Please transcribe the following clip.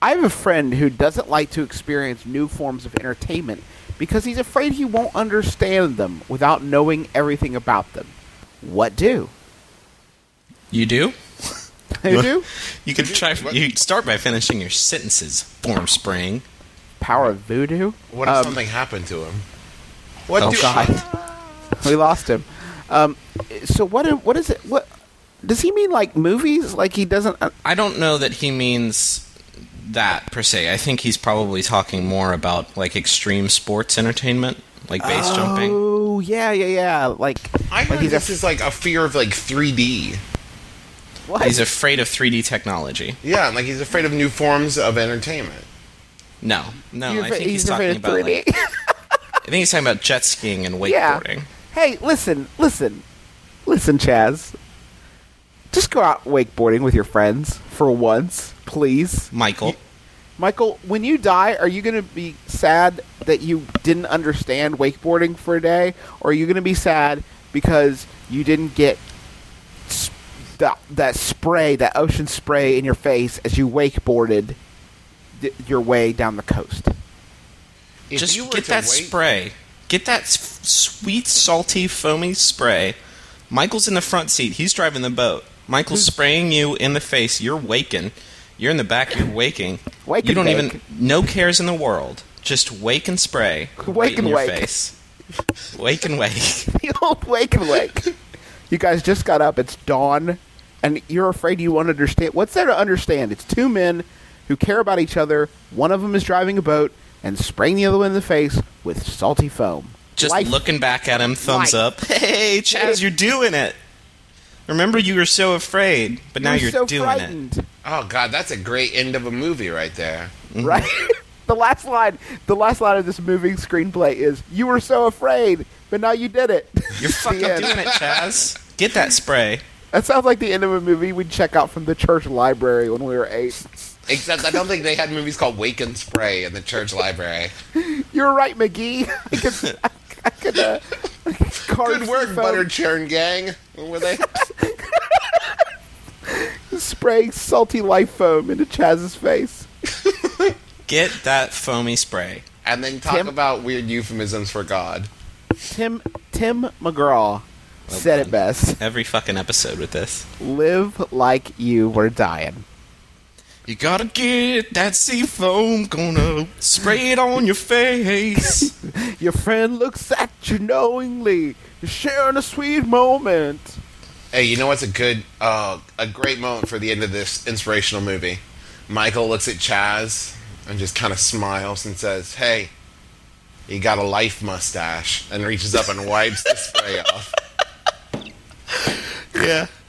I have a friend who doesn't like to experience new forms of entertainment because he's afraid he won't understand them without knowing everything about them. What do? You do? Who do? You could try. You could start by finishing your sentences. Formspring. Power of voodoo? What if Um, something happened to him? What Oh, do God. we lost him. Um, so what? What is it? What does he mean? Like movies? Like he doesn't? Uh, I don't know that he means that per se. I think he's probably talking more about like extreme sports entertainment, like base jumping. oh yeah, yeah, yeah. Like I like heard he's this a, is like a fear of like 3D. what? He's afraid of 3D technology. Yeah, like he's afraid of new forms of entertainment. No, no. You're I afraid- think he's, afraid talking of about. 3D. Like, I think he's talking about jet skiing and Yeah. wakeboarding. Hey, listen, listen, listen, Chaz. Just go out wakeboarding with your friends for once, please. Michael, Michael, when you die, are you going to be sad that you didn't understand wakeboarding for a day? Or are you going to be sad because you didn't get s- that, that spray, that ocean spray in your face as you wakeboarded d- your way down the coast? If just you get that wait- spray. Get that s- sweet, salty, foamy spray. Michael's in the front seat. He's driving the boat. Michael's spraying you in the face. You're waking. You're in the back. You're waking. Wake you and don't bake. even. No cares in the world. Just wake and spray. Wake right in and your wake. face. Wake and wake. the old wake and wake. You guys just got up. It's dawn, and you're afraid you won't understand. What's there to understand? It's two men who care about each other. One of them is driving a boat and spraying the other one in the face with salty foam. Just Life- looking back at him, thumbs Life. up. Hey, Chaz, you're doing it. Remember, you were so afraid, but now You're you're so doing frightened, Oh god, that's a great end of a movie right there. right? the last line, the last line of this movie screenplay is, "You were so afraid, but now you did it." it. You're fucking doing it, Chaz. Get that spray. That sounds like the end of a movie we'd check out from the church library when we were eight. Except I don't think they had movies called Wake and Spray in the church library. You're right, McGee. I could, I, I could uh, carve Good work, foam. Butter Churn Gang. What were they? spray salty life foam into Chaz's face. Get that foamy spray. And then talk Tim? about weird euphemisms for God. Tim Tim McGraw said it best. Every fucking episode with this. Live like you were dying. You gotta get that sea foam, gonna spray it on your face. Your friend looks at you knowingly. You're sharing a sweet moment. Hey, you know what's a good, uh, a great moment for the end of this inspirational movie? Michael looks at Chaz and just kind of smiles and says, "Hey, you got a life mustache," and reaches up and wipes the spray off. yeah.